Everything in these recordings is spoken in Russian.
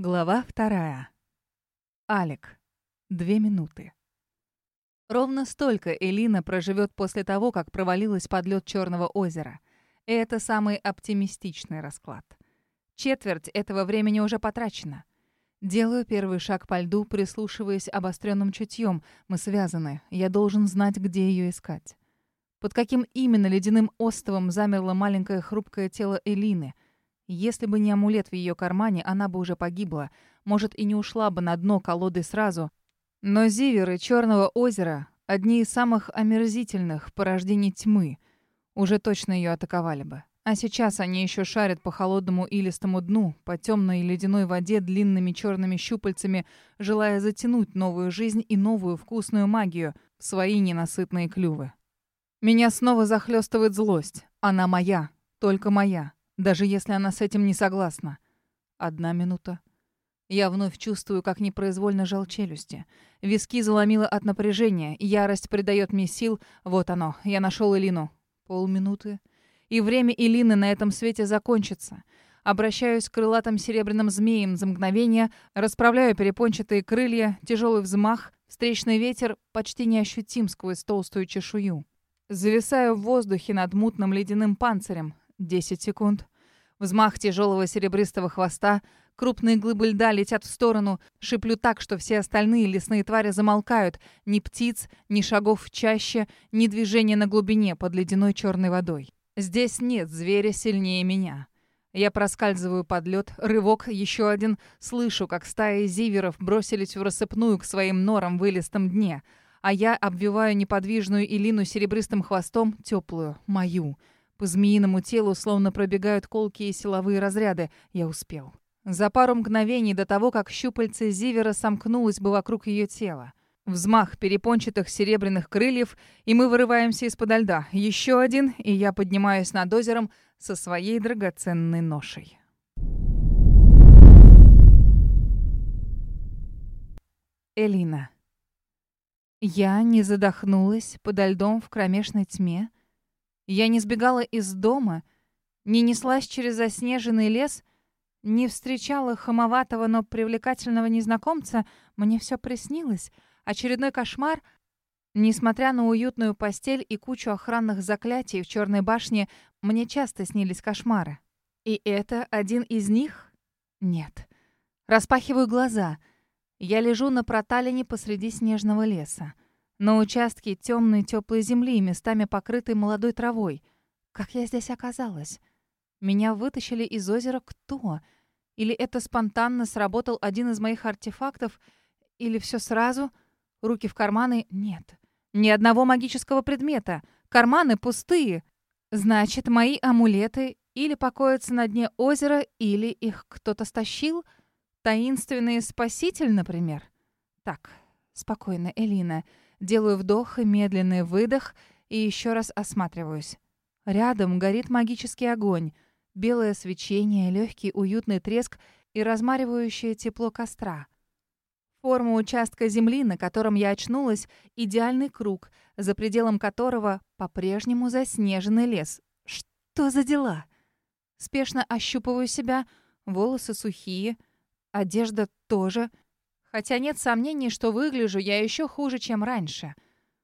Глава вторая. Алик. Две минуты. Ровно столько Элина проживет после того, как провалилась под лед Черного озера. И это самый оптимистичный расклад. Четверть этого времени уже потрачена. Делаю первый шаг по льду, прислушиваясь обостренным чутьем. Мы связаны. Я должен знать, где ее искать. Под каким именно ледяным островом замерло маленькое хрупкое тело Элины — если бы не амулет в ее кармане, она бы уже погибла. Может, и не ушла бы на дно колоды сразу. Но зиверы Черного озера — одни из самых омерзительных порождений тьмы. Уже точно ее атаковали бы. А сейчас они еще шарят по холодному илистому дну, по темной ледяной воде длинными черными щупальцами, желая затянуть новую жизнь и новую вкусную магию в свои ненасытные клювы. Меня снова захлестывает злость. Она моя, только моя. Даже если она с этим не согласна. Одна минута. Я вновь чувствую, как непроизвольно жал челюсти. Виски заломило от напряжения, ярость придает мне сил. Вот оно, я нашел Элину. Полминуты. И время Элины на этом свете закончится. Обращаюсь к крылатым серебряным змеям за мгновение, расправляю перепончатые крылья, тяжелый взмах, встречный ветер почти неощутим сквозь толстую чешую. Зависаю в воздухе над мутным ледяным панцирем. Десять секунд. Взмах тяжелого серебристого хвоста. Крупные глыбы льда летят в сторону. Шиплю так, что все остальные лесные твари замолкают. Ни птиц, ни шагов в чаще, ни движения на глубине под ледяной черной водой. Здесь нет зверя сильнее меня. Я проскальзываю под лед, рывок, еще один. Слышу, как стаи зиверов бросились в рассыпную к своим норам в вылистом дне. А я обвиваю неподвижную Илину серебристым хвостом, теплую, мою. По змеиному телу словно пробегают колкие силовые разряды. Я успел. За пару мгновений до того, как щупальце Зивера сомкнулось бы вокруг ее тела. Взмах перепончатых серебряных крыльев, и мы вырываемся из-под льда. Еще один, и я поднимаюсь над озером со своей драгоценной ношей. Элина. Я не задохнулась подо льдом в кромешной тьме, я не сбегала из дома, не неслась через заснеженный лес, не встречала хамоватого, но привлекательного незнакомца. Мне все приснилось. Очередной кошмар. Несмотря на уютную постель и кучу охранных заклятий в черной башне, мне часто снились кошмары. И это один из них? Нет. Распахиваю глаза. Я лежу на проталине посреди снежного леса. На участке темной теплой земли, местами покрытой молодой травой. Как я здесь оказалась? Меня вытащили из озера кто? Или это спонтанно сработал один из моих артефактов? Или все сразу? Руки в карманы? Нет. Ни одного магического предмета. Карманы пустые. Значит, мои амулеты или покоятся на дне озера, или их кто-то стащил? Таинственный спаситель, например? Так, спокойно, Элина. Делаю вдох и медленный выдох и еще раз осматриваюсь. Рядом горит магический огонь, белое свечение, легкий уютный треск и размаривающее тепло костра. Форма участка земли, на котором я очнулась, идеальный круг, за пределом которого по-прежнему заснеженный лес. Что за дела? Спешно ощупываю себя, волосы сухие, одежда тоже — Хотя нет сомнений, что выгляжу я еще хуже, чем раньше.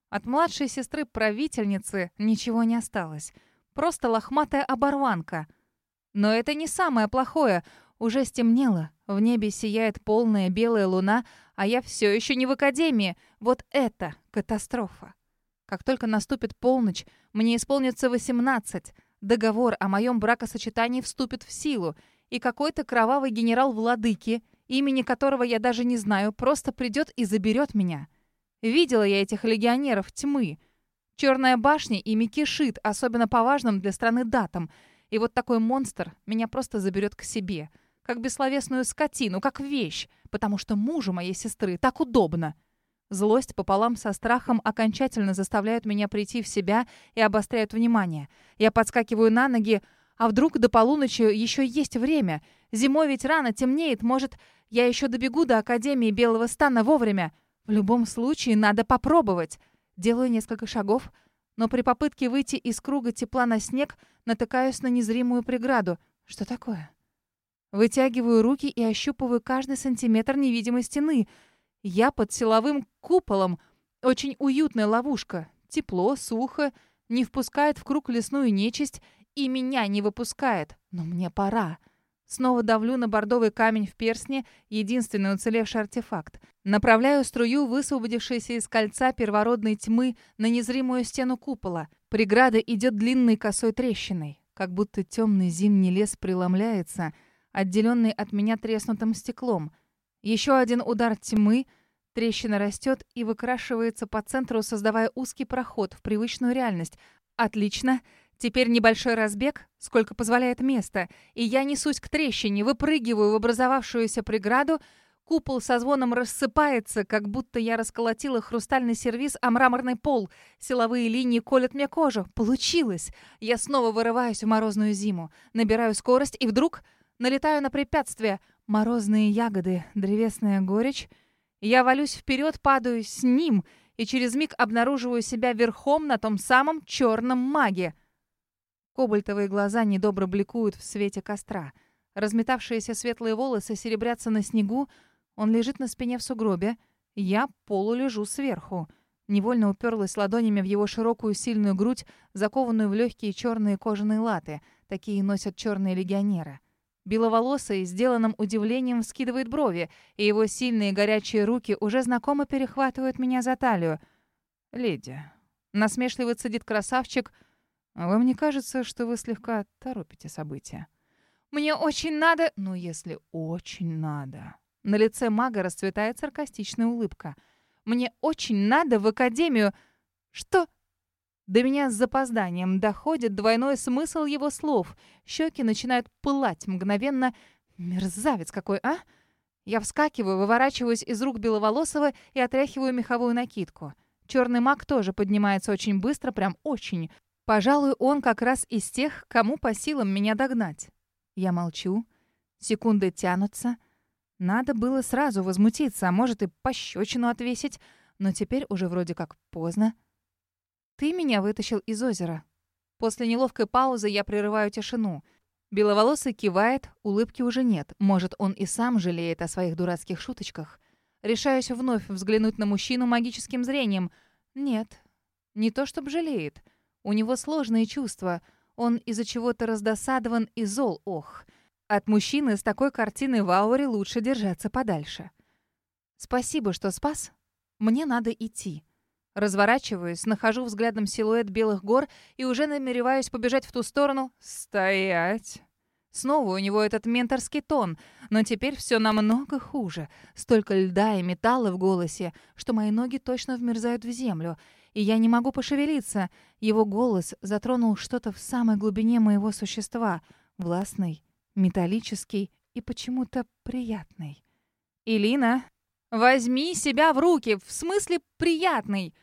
От младшей сестры-правительницы ничего не осталось. Просто лохматая оборванка. Но это не самое плохое. Уже стемнело. В небе сияет полная белая луна, а я все еще не в академии. Вот это катастрофа. Как только наступит полночь, мне исполнится 18. Договор о моем бракосочетании вступит в силу, и какой-то кровавый генерал Владыки — имени которого я даже не знаю, просто придет и заберет меня. Видела я этих легионеров тьмы. Черная башня ими кишит, особенно по важным для страны датам. И вот такой монстр меня просто заберет к себе. Как бессловесную скотину, как вещь. Потому что мужу моей сестры так удобно. Злость пополам со страхом окончательно заставляют меня прийти в себя и обостряют внимание. Я подскакиваю на ноги, а вдруг до полуночи еще есть время? Зимой ведь рано темнеет, может, я еще добегу до Академии Белого Стана вовремя. В любом случае, надо попробовать. Делаю несколько шагов, но при попытке выйти из круга тепла на снег натыкаюсь на незримую преграду. Что такое? Вытягиваю руки и ощупываю каждый сантиметр невидимой стены. Я под силовым куполом. Очень уютная ловушка. Тепло, сухо, не впускает в круг лесную нечисть и меня не выпускает. Но мне пора. Снова давлю на бордовый камень в перстне, единственный уцелевший артефакт. Направляю струю, высвободившейся из кольца первородной тьмы, на незримую стену купола. Преграда идет длинной косой трещиной. Как будто темный зимний лес преломляется, отделенный от меня треснутым стеклом. Еще один удар тьмы — Трещина растет и выкрашивается по центру, создавая узкий проход в привычную реальность. Отлично. Теперь небольшой разбег, сколько позволяет место, и я несусь к трещине, выпрыгиваю в образовавшуюся преграду. Купол со звоном рассыпается, как будто я расколотила хрустальный сервиз о мраморный пол. Силовые линии колят мне кожу. Получилось! Я снова вырываюсь в морозную зиму, набираю скорость и вдруг налетаю на препятствие. Морозные ягоды, древесная горечь — я валюсь вперед, падаю с ним и через миг обнаруживаю себя верхом на том самом черном маге. Кобальтовые глаза недобро бликуют в свете костра. Разметавшиеся светлые волосы серебрятся на снегу. Он лежит на спине в сугробе. Я полулежу сверху. Невольно уперлась ладонями в его широкую сильную грудь, закованную в легкие черные кожаные латы. Такие носят черные легионеры. Беловолосый, сделанным удивлением, вскидывает брови, и его сильные горячие руки уже знакомо перехватывают меня за талию. «Леди», — насмешливо цедит красавчик, — «вам не кажется, что вы слегка торопите события?» «Мне очень надо...» «Ну, если очень надо...» На лице мага расцветает саркастичная улыбка. «Мне очень надо в академию...» «Что?» До меня с запозданием доходит двойной смысл его слов. Щеки начинают пылать мгновенно. Мерзавец какой, а? Я вскакиваю, выворачиваюсь из рук Беловолосого и отряхиваю меховую накидку. Черный маг тоже поднимается очень быстро, прям очень. Пожалуй, он как раз из тех, кому по силам меня догнать. Я молчу. Секунды тянутся. Надо было сразу возмутиться, а может и пощечину отвесить. Но теперь уже вроде как поздно. Ты меня вытащил из озера. После неловкой паузы я прерываю тишину. Беловолосый кивает, улыбки уже нет. Может, он и сам жалеет о своих дурацких шуточках. Решаюсь вновь взглянуть на мужчину магическим зрением. Нет, не то чтобы жалеет. У него сложные чувства. Он из-за чего-то раздосадован и зол, ох. От мужчины с такой картиной в ауре лучше держаться подальше. Спасибо, что спас. Мне надо идти. Разворачиваюсь, нахожу взглядом силуэт белых гор и уже намереваюсь побежать в ту сторону. «Стоять!» Снова у него этот менторский тон, но теперь все намного хуже. Столько льда и металла в голосе, что мои ноги точно вмерзают в землю, и я не могу пошевелиться. Его голос затронул что-то в самой глубине моего существа, властный, металлический и почему-то приятный. «Илина, возьми себя в руки, в смысле приятный!»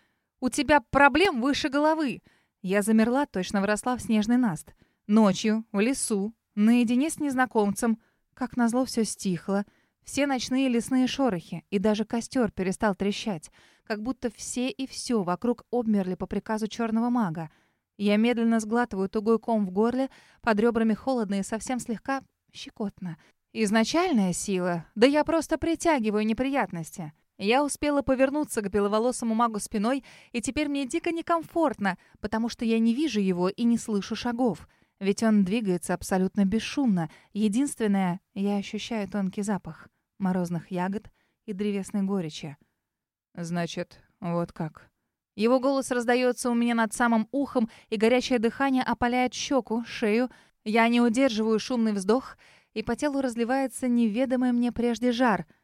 У тебя проблем выше головы!» Я замерла, точно вросла в снежный наст. Ночью, в лесу, наедине с незнакомцем. Как назло, все стихло. Все ночные лесные шорохи, и даже костер перестал трещать. Как будто все и все вокруг обмерли по приказу черного мага. Я медленно сглатываю тугой ком в горле, под ребрами холодно и совсем слегка щекотно. Изначальная сила, да я просто притягиваю неприятности. Я успела повернуться к беловолосому магу спиной, и теперь мне дико некомфортно, потому что я не вижу его и не слышу шагов. Ведь он двигается абсолютно бесшумно. Единственное, я ощущаю тонкий запах морозных ягод и древесной горечи. «Значит, вот как». Его голос раздается у меня над самым ухом, и горячее дыхание опаляет щеку, шею. Я не удерживаю шумный вздох, и по телу разливается неведомый мне прежде жар —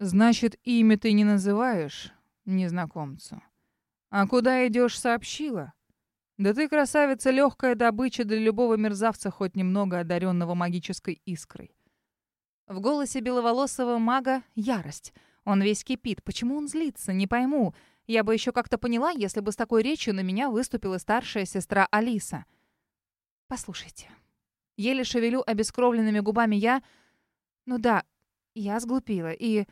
Значит, имя ты не называешь незнакомцу. А куда идешь, сообщила? Да ты, красавица, легкая добыча для любого мерзавца, хоть немного одаренного магической искрой. В голосе беловолосого мага ярость. Он весь кипит. Почему он злится? Не пойму. Я бы еще как-то поняла, если бы с такой речью на меня выступила старшая сестра Алиса. Послушайте. Еле шевелю обескровленными губами я. Ну да, я сглупила. И...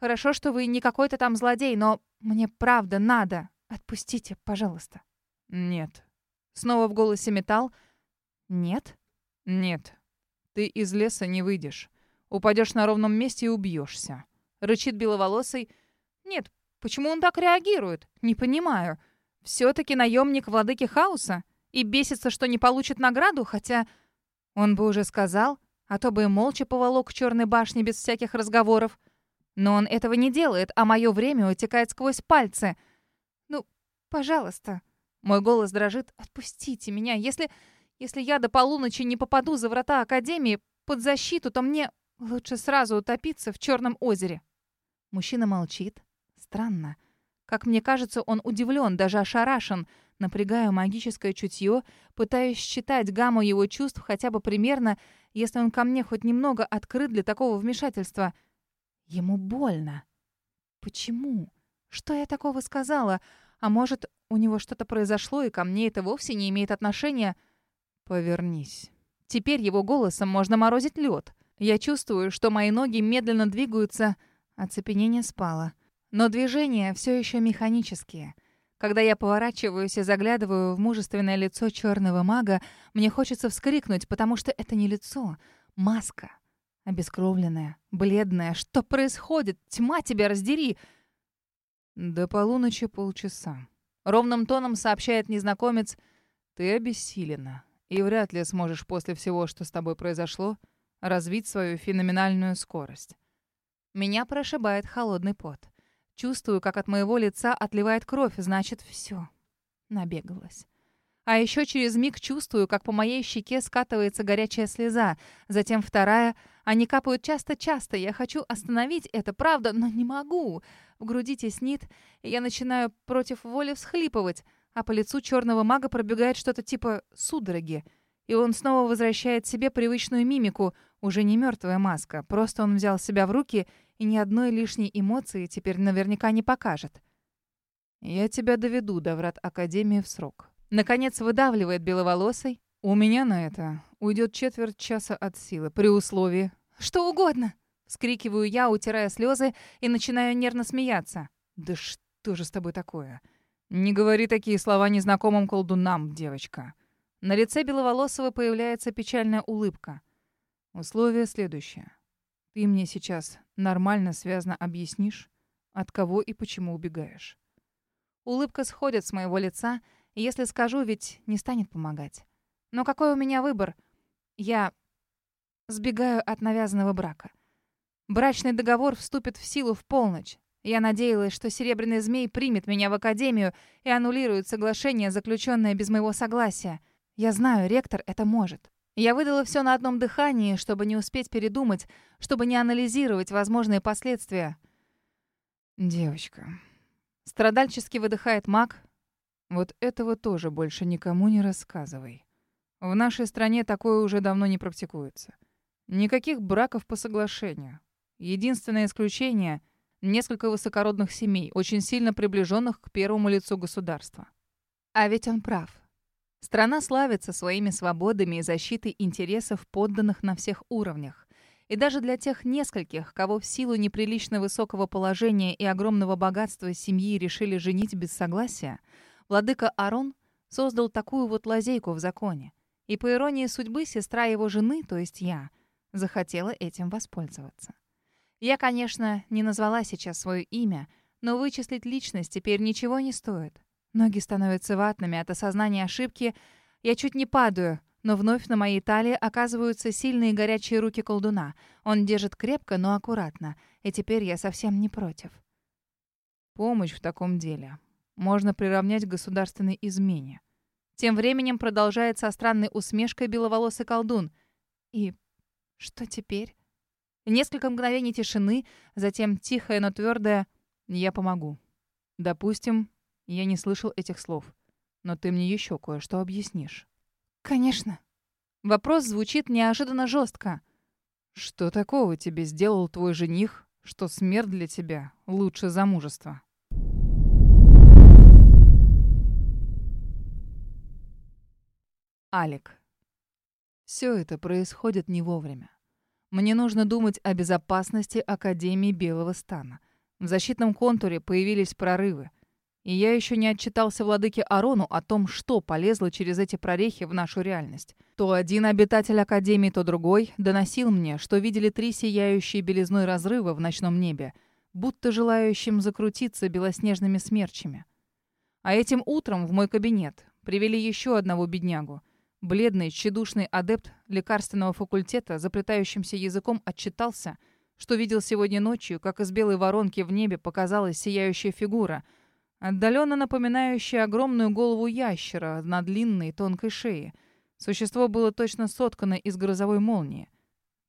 Хорошо, что вы не какой-то там злодей, но мне правда надо. Отпустите, пожалуйста». «Нет». Снова в голосе металл. «Нет?» «Нет. Ты из леса не выйдешь. Упадешь на ровном месте и убьешься. Рычит беловолосый. Нет, почему он так реагирует? Не понимаю. Все-таки наемник владыки хаоса? И бесится, что не получит награду, хотя... Он бы уже сказал, а то бы и молча поволок к черной башне без всяких разговоров. Но он этого не делает, а мое время утекает сквозь пальцы. Ну, пожалуйста. Мой голос дрожит. Отпустите меня. Если... Если я до полуночи не попаду за врата Академии под защиту, то мне лучше сразу утопиться в Черном озере. Мужчина молчит. Странно. Как мне кажется, он удивлен, даже ошарашен. Напрягаю магическое чутье, пытаюсь считать гамму его чувств хотя бы примерно, если он ко мне хоть немного открыт для такого вмешательства. Ему больно. Почему? Что я такого сказала? А может, у него что-то произошло, и ко мне это вовсе не имеет отношения? Повернись. Теперь его голосом можно морозить лед. Я чувствую, что мои ноги медленно двигаются. Оцепенение спало. Но движения все еще механические. Когда я поворачиваюсь и заглядываю в мужественное лицо черного мага, мне хочется вскрикнуть, потому что это не лицо, маска. Обескровленная, бледная. Что происходит? Тьма тебя раздери! До полуночи полчаса. Ровным тоном сообщает незнакомец. Ты обессилена и вряд ли сможешь после всего, что с тобой произошло, развить свою феноменальную скорость. Меня прошибает холодный пот. Чувствую, как от моего лица отливает кровь, значит, все. Набегалась. А еще через миг чувствую, как по моей щеке скатывается горячая слеза, затем вторая. Они капают часто-часто. Я хочу остановить это, правда, но не могу. В груди теснит, и я начинаю против воли всхлипывать а по лицу черного мага пробегает что-то типа судороги. И он снова возвращает себе привычную мимику, уже не мертвая маска, просто он взял себя в руки и ни одной лишней эмоции теперь наверняка не покажет. «Я тебя доведу до врат Академии в срок». Наконец выдавливает беловолосый. «У меня на это уйдет четверть часа от силы, при условии...» «Что угодно!» — вскрикиваю я, утирая слезы, и начинаю нервно смеяться. «Да что же с тобой такое?» «Не говори такие слова незнакомым колдунам, девочка». На лице Беловолосого появляется печальная улыбка. Условие следующее. Ты мне сейчас нормально, связно объяснишь, от кого и почему убегаешь. Улыбка сходит с моего лица, если скажу, ведь не станет помогать. Но какой у меня выбор? Я сбегаю от навязанного брака. Брачный договор вступит в силу в полночь. Я надеялась, что Серебряный Змей примет меня в Академию и аннулирует соглашение, заключенное без моего согласия. Я знаю, ректор это может. Я выдала все на одном дыхании, чтобы не успеть передумать, чтобы не анализировать возможные последствия. «Девочка...» Страдальчески выдыхает маг. «Вот этого тоже больше никому не рассказывай. В нашей стране такое уже давно не практикуется. Никаких браков по соглашению. Единственное исключение — несколько высокородных семей, очень сильно приближенных к первому лицу государства. А ведь он прав. Страна славится своими свободами и защитой интересов подданных на всех уровнях. И даже для тех нескольких, кого в силу неприлично высокого положения и огромного богатства семьи решили женить без согласия, владыка Арон создал такую вот лазейку в законе. И по иронии судьбы, сестра его жены, то есть я, захотела этим воспользоваться. Я, конечно, не назвала сейчас свое имя, но вычислить личность теперь ничего не стоит. Ноги становятся ватными от осознания ошибки. Я чуть не падаю, но вновь на моей талии оказываются сильные горячие руки колдуна. Он держит крепко, но аккуратно, и теперь я совсем не против. Помощь в таком деле можно приравнять к государственной измене. Тем временем продолжается странной усмешкой беловолосый колдун. И что теперь? Несколько мгновений тишины, затем тихое, но твердое «Я помогу». Допустим, я не слышал этих слов, но ты мне еще кое-что объяснишь. Конечно. Вопрос звучит неожиданно жестко. Что такого тебе сделал твой жених, что смерть для тебя лучше замужества? Алик. Все это происходит не вовремя. Мне нужно думать о безопасности Академии Белого Стана. В защитном контуре появились прорывы. И я еще не отчитался владыке Арону о том, что полезло через эти прорехи в нашу реальность. То один обитатель Академии, то другой доносил мне, что видели три сияющие белизной разрыва в ночном небе, будто желающим закрутиться белоснежными смерчами. А этим утром в мой кабинет привели еще одного беднягу. Бледный, тщедушный адепт лекарственного факультета, заплетающимся языком отчитался, что видел сегодня ночью, как из белой воронки в небе показалась сияющая фигура — отдаленно напоминающее огромную голову ящера на длинной тонкой шее. Существо было точно соткано из грозовой молнии.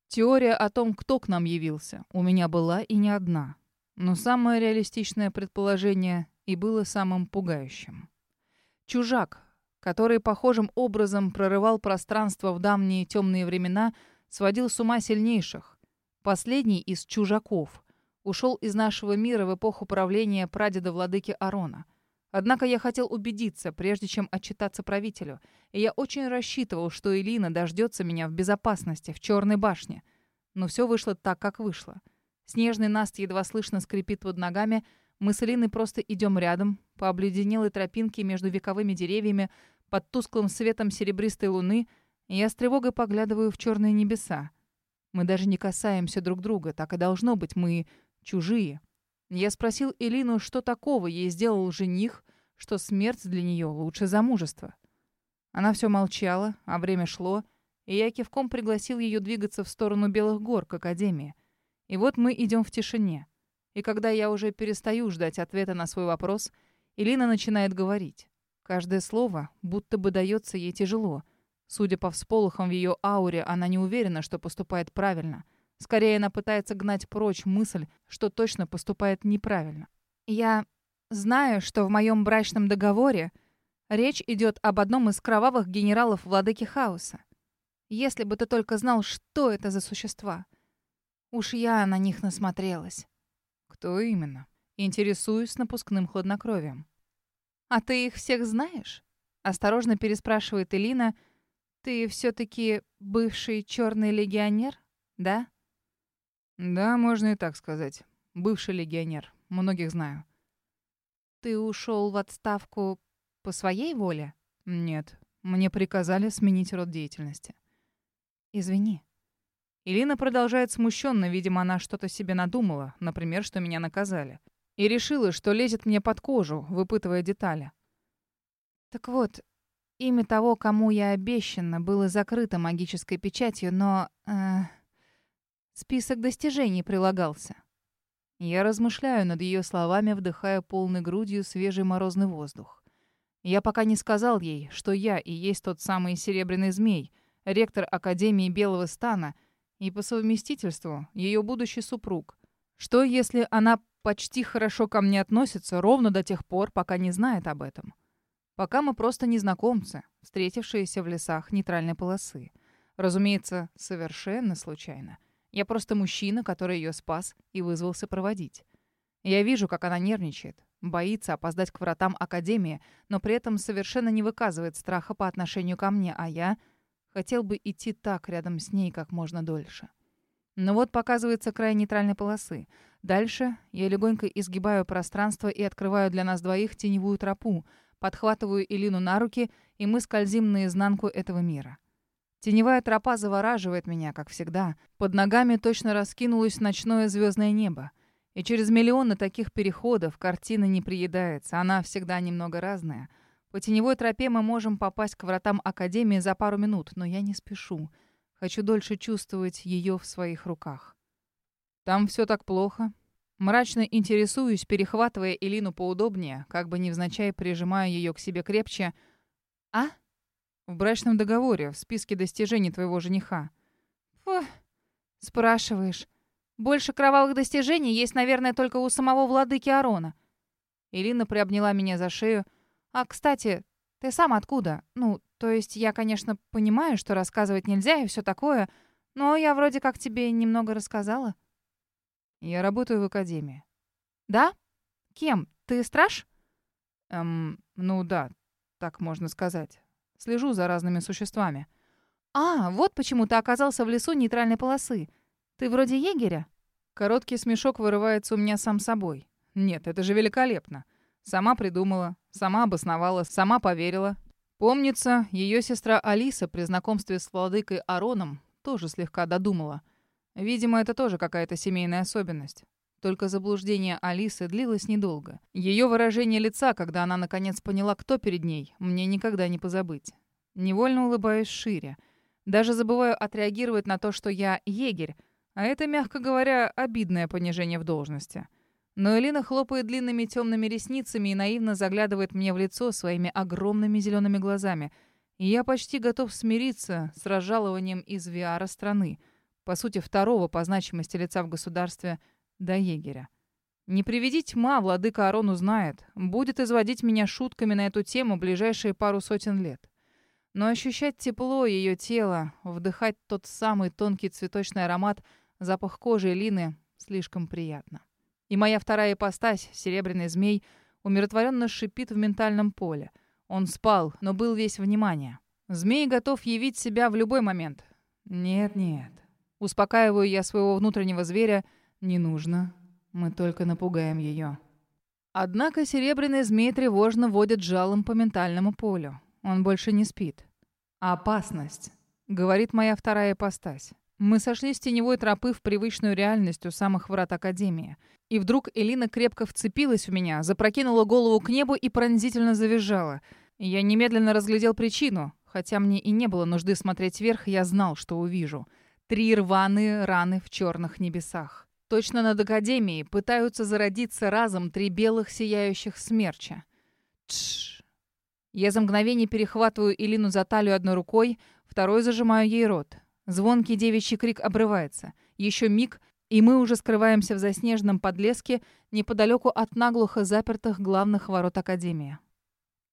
Теория о том, кто к нам явился, у меня была и не одна. Но самое реалистичное предположение и было самым пугающим. Чужак, который похожим образом прорывал пространство в давние темные времена, сводил с ума сильнейших. Последний из чужаков — ушел из нашего мира в эпоху правления прадеда владыки Арона. Однако я хотел убедиться, прежде чем отчитаться правителю, и я очень рассчитывал, что Элина дождется меня в безопасности, в Черной башне. Но все вышло так, как вышло. Снежный наст едва слышно скрипит под ногами, мы с Элиной просто идем рядом, по обледенелой тропинке между вековыми деревьями, под тусклым светом серебристой луны, и я с тревогой поглядываю в черные небеса. Мы даже не касаемся друг друга, так и должно быть, мы чужие. Я спросил Элину, что такого ей сделал жених, что смерть для нее лучше замужества. Она все молчала, а время шло, и я кивком пригласил ее двигаться в сторону Белых гор к Академии. И вот мы идем в тишине. И когда я уже перестаю ждать ответа на свой вопрос, Элина начинает говорить. Каждое слово будто бы дается ей тяжело. Судя по всполохам в ее ауре, она не уверена, что поступает правильно — Скорее, она пытается гнать прочь мысль, что точно поступает неправильно. Я знаю, что в моем брачном договоре речь идет об одном из кровавых генералов владыки хаоса. Если бы ты только знал, что это за существа. Уж я на них насмотрелась. Кто именно? Интересуюсь напускным хладнокровием. А ты их всех знаешь? Осторожно переспрашивает Элина. Ты все-таки бывший черный легионер, да? Да, можно и так сказать. Бывший легионер. Многих знаю. Ты ушел в отставку по своей воле? Нет. Мне приказали сменить род деятельности. Извини. Илина продолжает смущенно, видимо, она что-то себе надумала, например, что меня наказали. И решила, что лезет мне под кожу, выпытывая детали. Так вот, имя того, кому я обещана, было закрыто магической печатью, но... Э, Список достижений прилагался. Я размышляю над ее словами, вдыхая полной грудью свежий морозный воздух. Я пока не сказал ей, что я и есть тот самый Серебряный Змей, ректор Академии Белого Стана и по совместительству ее будущий супруг. Что, если она почти хорошо ко мне относится ровно до тех пор, пока не знает об этом? Пока мы просто незнакомцы, встретившиеся в лесах нейтральной полосы. Разумеется, совершенно случайно. Я просто мужчина, который ее спас и вызвался проводить. Я вижу, как она нервничает, боится опоздать к вратам Академии, но при этом совершенно не выказывает страха по отношению ко мне, а я хотел бы идти так рядом с ней как можно дольше. Но вот показывается край нейтральной полосы. Дальше я легонько изгибаю пространство и открываю для нас двоих теневую тропу, подхватываю Илину на руки, и мы скользим наизнанку этого мира. Теневая тропа завораживает меня, как всегда. Под ногами точно раскинулось ночное звездное небо. И через миллионы таких переходов картина не приедается, она всегда немного разная. По теневой тропе мы можем попасть к вратам Академии за пару минут, но я не спешу. Хочу дольше чувствовать ее в своих руках. Там все так плохо. Мрачно интересуюсь, перехватывая Элину поудобнее, как бы невзначай прижимая ее к себе крепче. «А?» В брачном договоре, в списке достижений твоего жениха. Фу, спрашиваешь. Больше кровавых достижений есть, наверное, только у самого владыки Арона. Ирина приобняла меня за шею. А, кстати, ты сам откуда? Ну, то есть я, конечно, понимаю, что рассказывать нельзя и все такое, но я вроде как тебе немного рассказала. Я работаю в академии. Да? Кем? Ты страж? Эм, ну да, так можно сказать. Слежу за разными существами. А, вот почему ты оказался в лесу нейтральной полосы. Ты вроде егеря? Короткий смешок вырывается у меня сам собой. Нет, это же великолепно. Сама придумала, сама обосновала, сама поверила. Помнится, ее сестра Алиса при знакомстве с владыкой Ароном тоже слегка додумала. Видимо, это тоже какая-то семейная особенность. Только заблуждение Алисы длилось недолго. Ее выражение лица, когда она наконец поняла, кто перед ней, мне никогда не позабыть. Невольно улыбаюсь шире. Даже забываю отреагировать на то, что я егерь, а это, мягко говоря, обидное понижение в должности. Но Элина хлопает длинными темными ресницами и наивно заглядывает мне в лицо своими огромными зелеными глазами. И я почти готов смириться с разжалованием из Виара страны, по сути, второго по значимости лица в государстве – до егеря. Не приведи тьма, владыка Арон узнает. Будет изводить меня шутками на эту тему ближайшие пару сотен лет. Но ощущать тепло ее тела, вдыхать тот самый тонкий цветочный аромат, запах кожи Лины слишком приятно. И моя вторая ипостась, серебряный змей, умиротворенно шипит в ментальном поле. Он спал, но был весь внимание. Змей готов явить себя в любой момент. Нет-нет. Успокаиваю я своего внутреннего зверя — «Не нужно. Мы только напугаем ее». Однако серебряный змей тревожно водит жалом по ментальному полю. Он больше не спит. «Опасность», — говорит моя вторая ипостась. Мы сошли с теневой тропы в привычную реальность у самых врат Академии. И вдруг Элина крепко вцепилась в меня, запрокинула голову к небу и пронзительно завизжала. Я немедленно разглядел причину. Хотя мне и не было нужды смотреть вверх, я знал, что увижу. Три рваные раны в черных небесах. Точно над Академией пытаются зародиться разом три белых сияющих смерча. Тш. Я за мгновение перехватываю Илину за талию одной рукой, второй зажимаю ей рот. Звонкий девичий крик обрывается. Еще миг, и мы уже скрываемся в заснеженном подлеске неподалеку от наглухо запертых главных ворот Академии.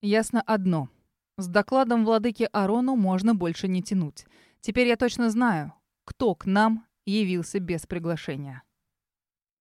Ясно одно. С докладом владыки Арону можно больше не тянуть. Теперь я точно знаю, кто к нам явился без приглашения.